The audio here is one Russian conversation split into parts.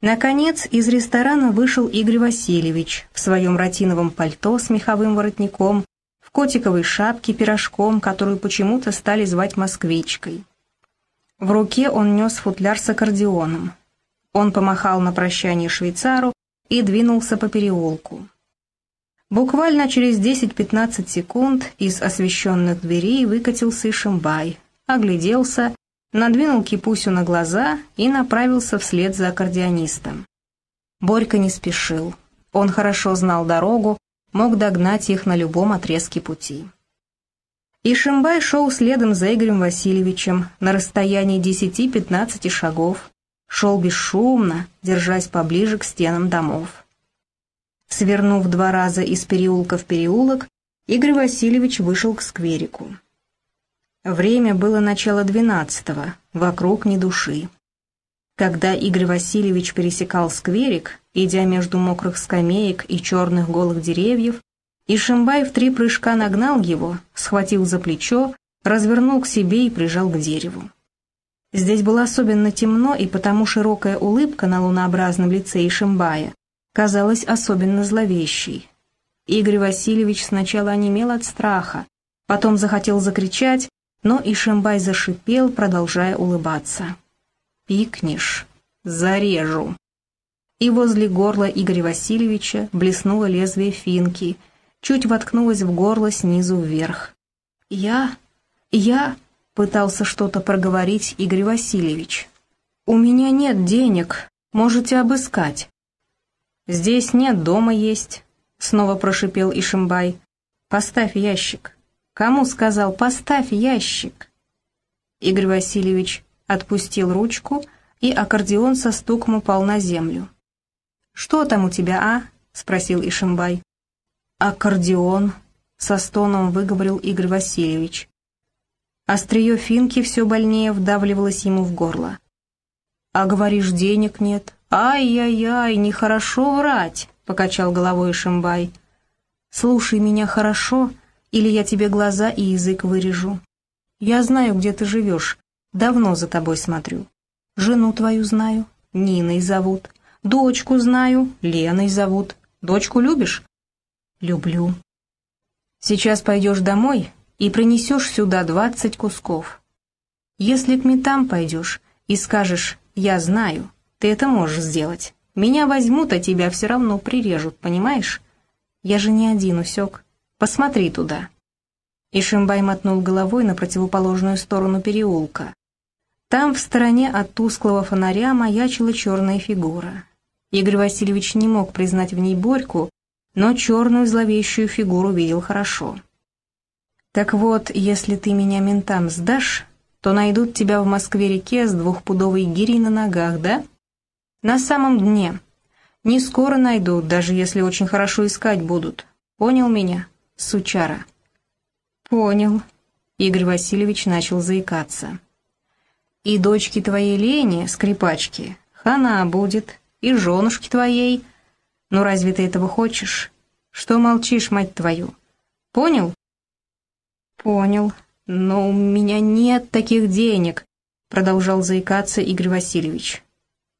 Наконец, из ресторана вышел Игорь Васильевич в своем ротиновом пальто с меховым воротником, в котиковой шапке пирожком, которую почему-то стали звать москвичкой. В руке он нес футляр с аккордеоном. Он помахал на прощание швейцару и двинулся по переулку. Буквально через 10-15 секунд из освещенных дверей выкатился Ишимбай, огляделся, надвинул кипусю на глаза и направился вслед за аккордеонистом. Борька не спешил. Он хорошо знал дорогу, мог догнать их на любом отрезке пути. Ишимбай шел следом за Игорем Васильевичем на расстоянии 10-15 шагов, шел бесшумно, держась поближе к стенам домов. Свернув два раза из переулка в переулок, Игорь Васильевич вышел к скверику. Время было начало двенадцатого, вокруг ни души. Когда Игорь Васильевич пересекал скверик, идя между мокрых скамеек и черных голых деревьев, Ишимбай в три прыжка нагнал его, схватил за плечо, развернул к себе и прижал к дереву. Здесь было особенно темно, и потому широкая улыбка на лунообразном лице Ишимбая казалась особенно зловещей. Игорь Васильевич сначала онемел от страха, потом захотел закричать, но Ишимбай зашипел, продолжая улыбаться. «Пикнешь, зарежу». И возле горла Игоря Васильевича блеснуло лезвие финки, чуть воткнулось в горло снизу вверх. «Я... я...» — пытался что-то проговорить Игорь Васильевич. «У меня нет денег, можете обыскать». «Здесь нет, дома есть», — снова прошипел Ишимбай. «Поставь ящик». Кому сказал «поставь ящик»?» Игорь Васильевич отпустил ручку, и аккордеон со стуком упал на землю. «Что там у тебя, а?» — спросил Ишимбай. «Аккордеон», — со стоном выговорил Игорь Васильевич. Острие финки все больнее вдавливалось ему в горло. «А говоришь, денег нет? Ай-яй-яй, нехорошо врать!» — покачал головой Ишимбай. «Слушай меня хорошо или я тебе глаза и язык вырежу. Я знаю, где ты живешь, давно за тобой смотрю. Жену твою знаю, Ниной зовут. Дочку знаю, Леной зовут. Дочку любишь? Люблю. Сейчас пойдешь домой и принесешь сюда двадцать кусков. Если к метам пойдешь и скажешь «я знаю», ты это можешь сделать. Меня возьмут, а тебя все равно прирежут, понимаешь? Я же не один усек. Посмотри туда». И Шимбай мотнул головой на противоположную сторону переулка. Там, в стороне от тусклого фонаря, маячила черная фигура. Игорь Васильевич не мог признать в ней Борьку, но черную зловещую фигуру видел хорошо. «Так вот, если ты меня ментам сдашь, то найдут тебя в Москве-реке с двухпудовой гирей на ногах, да? На самом дне. Не скоро найдут, даже если очень хорошо искать будут. Понял меня?» Сучара». «Понял», — Игорь Васильевич начал заикаться. «И дочки твоей Лене, скрипачки, хана будет, и женушки твоей. Ну разве ты этого хочешь? Что молчишь, мать твою? Понял?» «Понял, но у меня нет таких денег», — продолжал заикаться Игорь Васильевич.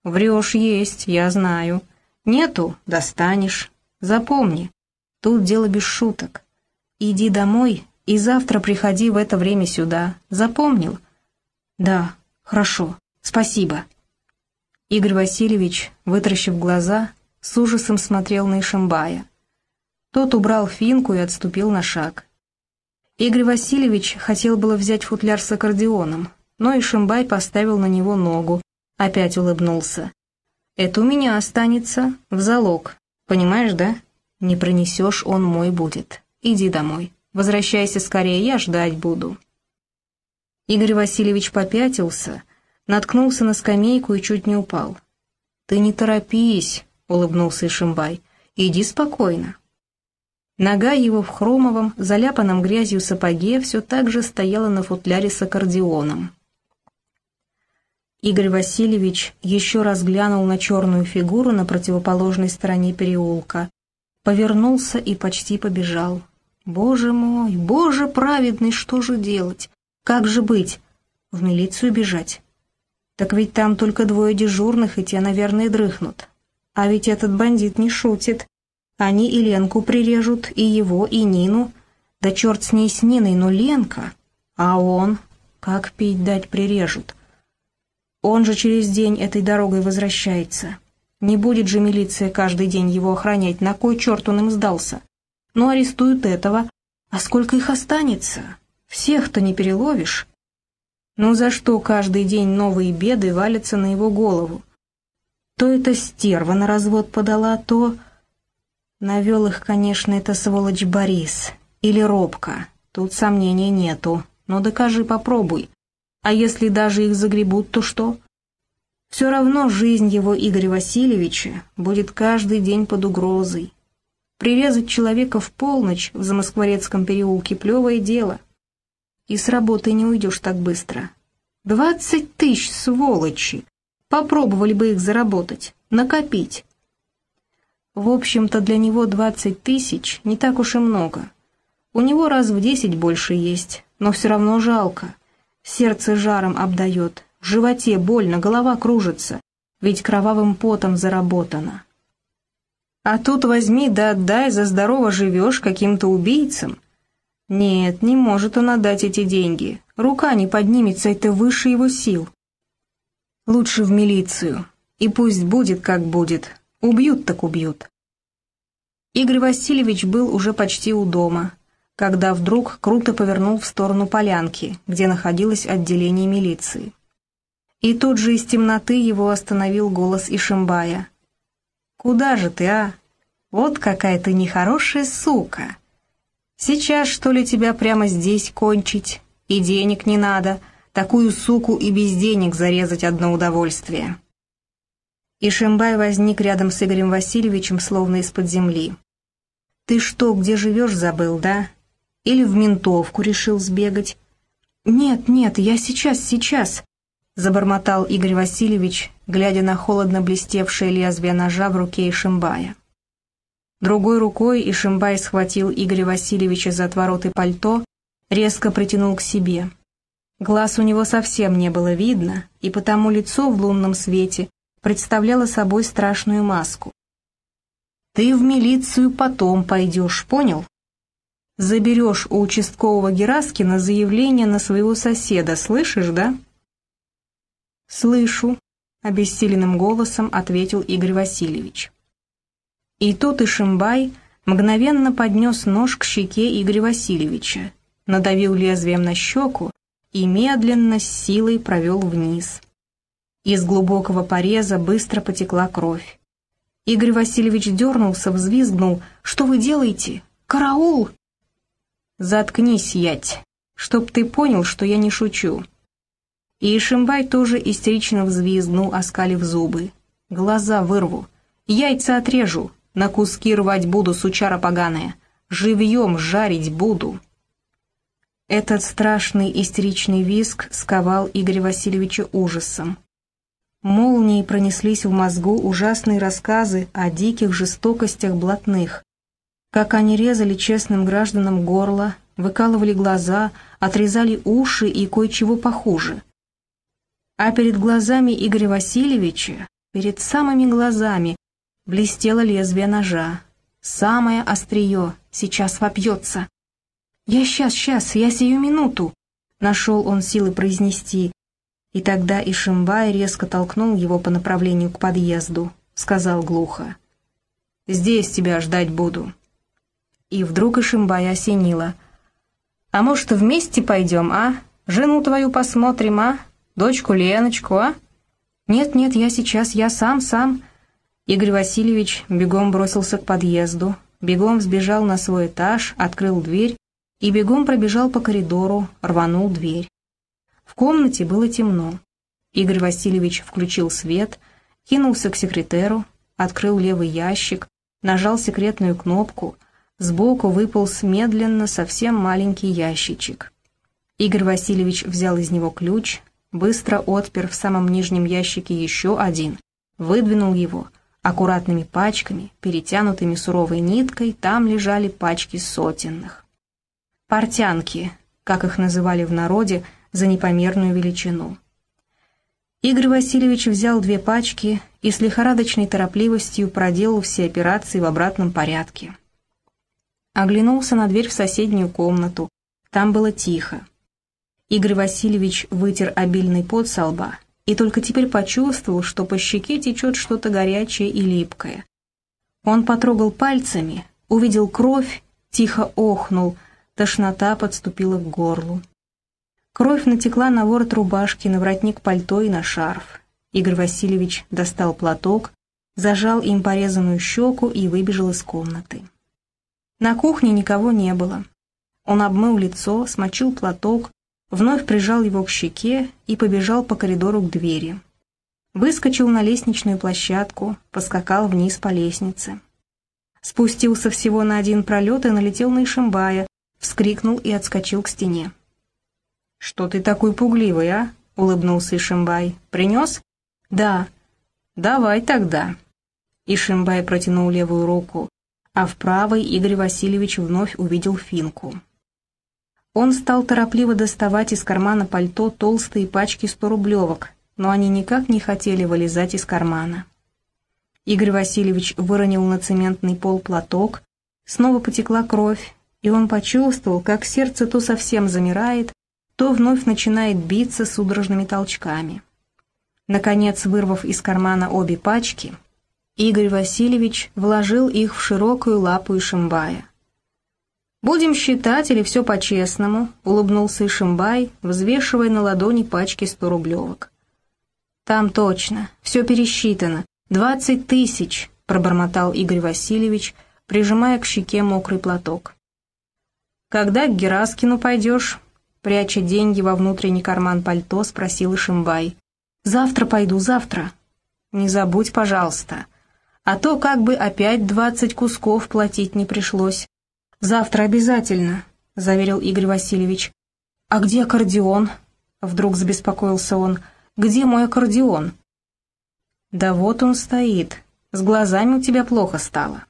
«Врешь есть, я знаю. Нету — достанешь. Запомни, тут дело без шуток. «Иди домой и завтра приходи в это время сюда. Запомнил?» «Да, хорошо, спасибо». Игорь Васильевич, вытаращив глаза, с ужасом смотрел на Ишимбая. Тот убрал финку и отступил на шаг. Игорь Васильевич хотел было взять футляр с аккордеоном, но Ишимбай поставил на него ногу, опять улыбнулся. «Это у меня останется, в залог, понимаешь, да? Не пронесешь, он мой будет». Иди домой. Возвращайся скорее, я ждать буду». Игорь Васильевич попятился, наткнулся на скамейку и чуть не упал. «Ты не торопись», — улыбнулся Ишимбай. «Иди спокойно». Нога его в хромовом, заляпанном грязью сапоге все так же стояла на футляре с аккордеоном. Игорь Васильевич еще раз глянул на черную фигуру на противоположной стороне переулка, повернулся и почти побежал. Боже мой, боже праведный, что же делать? Как же быть? В милицию бежать? Так ведь там только двое дежурных, и те, наверное, дрыхнут. А ведь этот бандит не шутит. Они и Ленку прирежут, и его, и Нину. Да черт с ней с Ниной, но Ленка. А он? Как пить дать прирежут? Он же через день этой дорогой возвращается. Не будет же милиция каждый день его охранять, на кой черт он им сдался? Ну, арестуют этого. А сколько их останется? Всех-то не переловишь. Ну за что каждый день новые беды валятся на его голову? То это стерва на развод подала, то... Навел их, конечно, это сволочь Борис. Или Робка. Тут сомнений нету. Но докажи, попробуй. А если даже их загребут, то что? Все равно жизнь его Игоря Васильевича будет каждый день под угрозой. Прирезать человека в полночь в Замоскворецком переулке — плевое дело. И с работы не уйдешь так быстро. Двадцать тысяч, сволочи! Попробовали бы их заработать, накопить. В общем-то, для него двадцать тысяч не так уж и много. У него раз в десять больше есть, но все равно жалко. Сердце жаром обдает, в животе больно, голова кружится, ведь кровавым потом заработано. А тут возьми да отдай, за здорово живешь каким-то убийцам. Нет, не может он отдать эти деньги. Рука не поднимется, это выше его сил. Лучше в милицию. И пусть будет, как будет. Убьют так убьют. Игорь Васильевич был уже почти у дома, когда вдруг круто повернул в сторону полянки, где находилось отделение милиции. И тут же из темноты его остановил голос Ишимбая. «Куда же ты, а? Вот какая ты нехорошая сука! Сейчас, что ли, тебя прямо здесь кончить? И денег не надо, Такую суку и без денег зарезать одно удовольствие. И Шимбай возник рядом с Игорем Васильевичем, словно из-под земли. «Ты что, где живешь, забыл, да? Или в ментовку решил сбегать?» «Нет, нет, я сейчас, сейчас», — забормотал Игорь Васильевич, глядя на холодно блестевшее лезвие ножа в руке Ишимбая. Другой рукой Ишимбай схватил Игоря Васильевича за отвороты пальто, резко притянул к себе. Глаз у него совсем не было видно, и потому лицо в лунном свете представляло собой страшную маску. «Ты в милицию потом пойдешь, понял? Заберешь у участкового Гераскина заявление на своего соседа, слышишь, да?» «Слышу», — обессиленным голосом ответил Игорь Васильевич. И тут Ишимбай мгновенно поднес нож к щеке Игоря Васильевича, надавил лезвием на щеку, и медленно с силой провел вниз. Из глубокого пореза быстро потекла кровь. Игорь Васильевич дернулся, взвизгнул. «Что вы делаете? Караул!» «Заткнись, ять, чтоб ты понял, что я не шучу». И Шимбай тоже истерично взвизгнул, оскалив зубы. «Глаза вырву, яйца отрежу, на куски рвать буду, сучара поганая, живьем жарить буду». Этот страшный истеричный визг сковал Игоря Васильевича ужасом. Молнией пронеслись в мозгу ужасные рассказы о диких жестокостях блатных, как они резали честным гражданам горло, выкалывали глаза, отрезали уши и кое-чего похуже. А перед глазами Игоря Васильевича, перед самыми глазами, блестело лезвие ножа. Самое острие сейчас вопьется. «Я сейчас, сейчас, я сию минуту!» Нашел он силы произнести. И тогда Ишимбай резко толкнул его по направлению к подъезду. Сказал глухо. «Здесь тебя ждать буду». И вдруг Ишимбай осенило. «А может, вместе пойдем, а? Жену твою посмотрим, а? Дочку Леночку, а?» «Нет-нет, я сейчас, я сам, сам». Игорь Васильевич бегом бросился к подъезду, бегом сбежал на свой этаж, открыл дверь и бегом пробежал по коридору, рванул дверь. В комнате было темно. Игорь Васильевич включил свет, кинулся к секретеру, открыл левый ящик, нажал секретную кнопку, сбоку выполз медленно совсем маленький ящичек. Игорь Васильевич взял из него ключ, быстро отпер в самом нижнем ящике еще один, выдвинул его. Аккуратными пачками, перетянутыми суровой ниткой, там лежали пачки сотенных портянки, как их называли в народе, за непомерную величину. Игорь Васильевич взял две пачки и с лихорадочной торопливостью проделал все операции в обратном порядке. Оглянулся на дверь в соседнюю комнату. Там было тихо. Игорь Васильевич вытер обильный пот со лба и только теперь почувствовал, что по щеке течет что-то горячее и липкое. Он потрогал пальцами, увидел кровь, тихо охнул, тошнота подступила к горлу. Кровь натекла на ворот рубашки, на воротник пальто и на шарф. Игорь Васильевич достал платок, зажал им порезанную щеку и выбежал из комнаты. На кухне никого не было. Он обмыл лицо, смочил платок, вновь прижал его к щеке и побежал по коридору к двери. Выскочил на лестничную площадку, поскакал вниз по лестнице. Спустился всего на один пролет и налетел на Ишимбая, вскрикнул и отскочил к стене. «Что ты такой пугливый, а?» — улыбнулся Ишимбай. «Принес?» «Да». «Давай тогда». Ишимбай протянул левую руку, а в правой Игорь Васильевич вновь увидел финку. Он стал торопливо доставать из кармана пальто толстые пачки сторублевок, но они никак не хотели вылезать из кармана. Игорь Васильевич выронил на цементный пол платок, снова потекла кровь, и он почувствовал, как сердце то совсем замирает, то вновь начинает биться судорожными толчками. Наконец, вырвав из кармана обе пачки, Игорь Васильевич вложил их в широкую лапу Ишимбая. «Будем считать или все по-честному?» — улыбнулся Ишимбай, взвешивая на ладони пачки сто рублевок. «Там точно, все пересчитано. Двадцать тысяч!» — пробормотал Игорь Васильевич, прижимая к щеке мокрый платок. «Когда к Гераскину пойдешь?» Пряча деньги во внутренний карман пальто, спросил Ишимбай. «Завтра пойду, завтра». «Не забудь, пожалуйста. А то как бы опять двадцать кусков платить не пришлось». «Завтра обязательно», — заверил Игорь Васильевич. «А где аккордеон?» — вдруг забеспокоился он. «Где мой аккордеон?» «Да вот он стоит. С глазами у тебя плохо стало».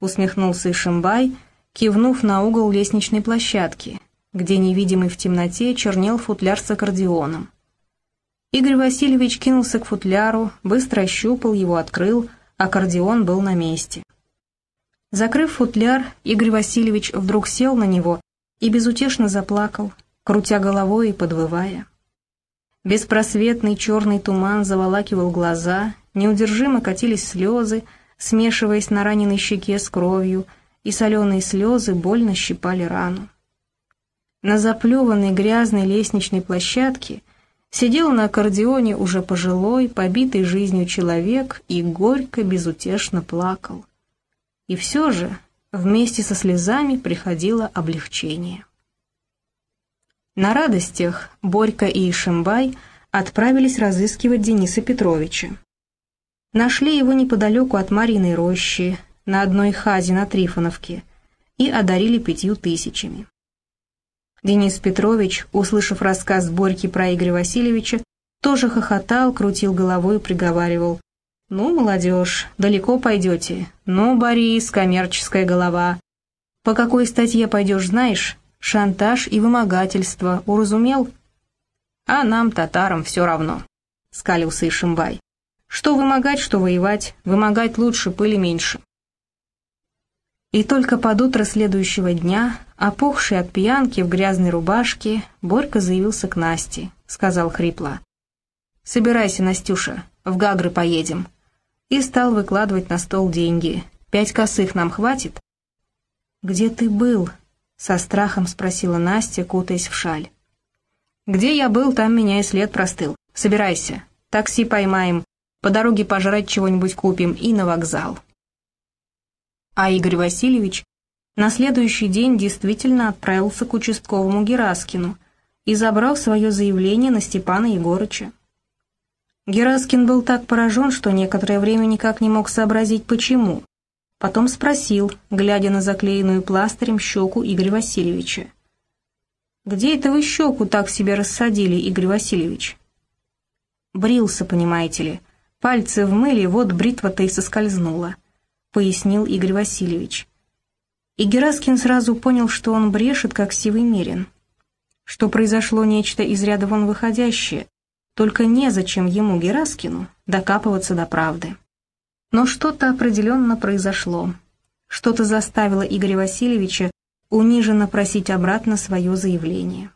Усмехнулся Ишимбай, кивнув на угол лестничной площадки, где невидимый в темноте чернел футляр с аккордеоном. Игорь Васильевич кинулся к футляру, быстро ощупал его, открыл, аккордеон был на месте. Закрыв футляр, Игорь Васильевич вдруг сел на него и безутешно заплакал, крутя головой и подвывая. Беспросветный черный туман заволакивал глаза, неудержимо катились слезы, смешиваясь на раненой щеке с кровью, и соленые слезы больно щипали рану. На заплеванной грязной лестничной площадке сидел на аккордеоне уже пожилой, побитый жизнью человек и горько, безутешно плакал. И все же вместе со слезами приходило облегчение. На радостях Борька и Ишимбай отправились разыскивать Дениса Петровича. Нашли его неподалеку от Мариной рощи, на одной хазе на Трифоновке, и одарили пятью тысячами. Денис Петрович, услышав рассказ Борьки про Игоря Васильевича, тоже хохотал, крутил головой и приговаривал. «Ну, молодежь, далеко пойдете. Ну, Борис, коммерческая голова. По какой статье пойдешь, знаешь? Шантаж и вымогательство. Уразумел?» «А нам, татарам, все равно», — скалился Ишимбай. «Что вымогать, что воевать. Вымогать лучше, пыли меньше». И только под утро следующего дня, опухший от пьянки в грязной рубашке, Борька заявился к Насте, сказал хрипло. «Собирайся, Настюша, в Гагры поедем и стал выкладывать на стол деньги. «Пять косых нам хватит?» «Где ты был?» — со страхом спросила Настя, кутаясь в шаль. «Где я был, там меня и след простыл. Собирайся. Такси поймаем, по дороге пожрать чего-нибудь купим и на вокзал». А Игорь Васильевич на следующий день действительно отправился к участковому Гераскину и забрал свое заявление на Степана Егорыча. Гераскин был так поражен, что некоторое время никак не мог сообразить, почему. Потом спросил, глядя на заклеенную пластырем щеку Игоря Васильевича. «Где это вы щеку так себе рассадили, Игорь Васильевич?» «Брился, понимаете ли. Пальцы в мыле, вот бритва-то и соскользнула», — пояснил Игорь Васильевич. И Гераскин сразу понял, что он брешет, как сивый мерин. Что произошло нечто из ряда вон выходящее, только незачем ему, Гераскину, докапываться до правды. Но что-то определенно произошло. Что-то заставило Игоря Васильевича униженно просить обратно свое заявление.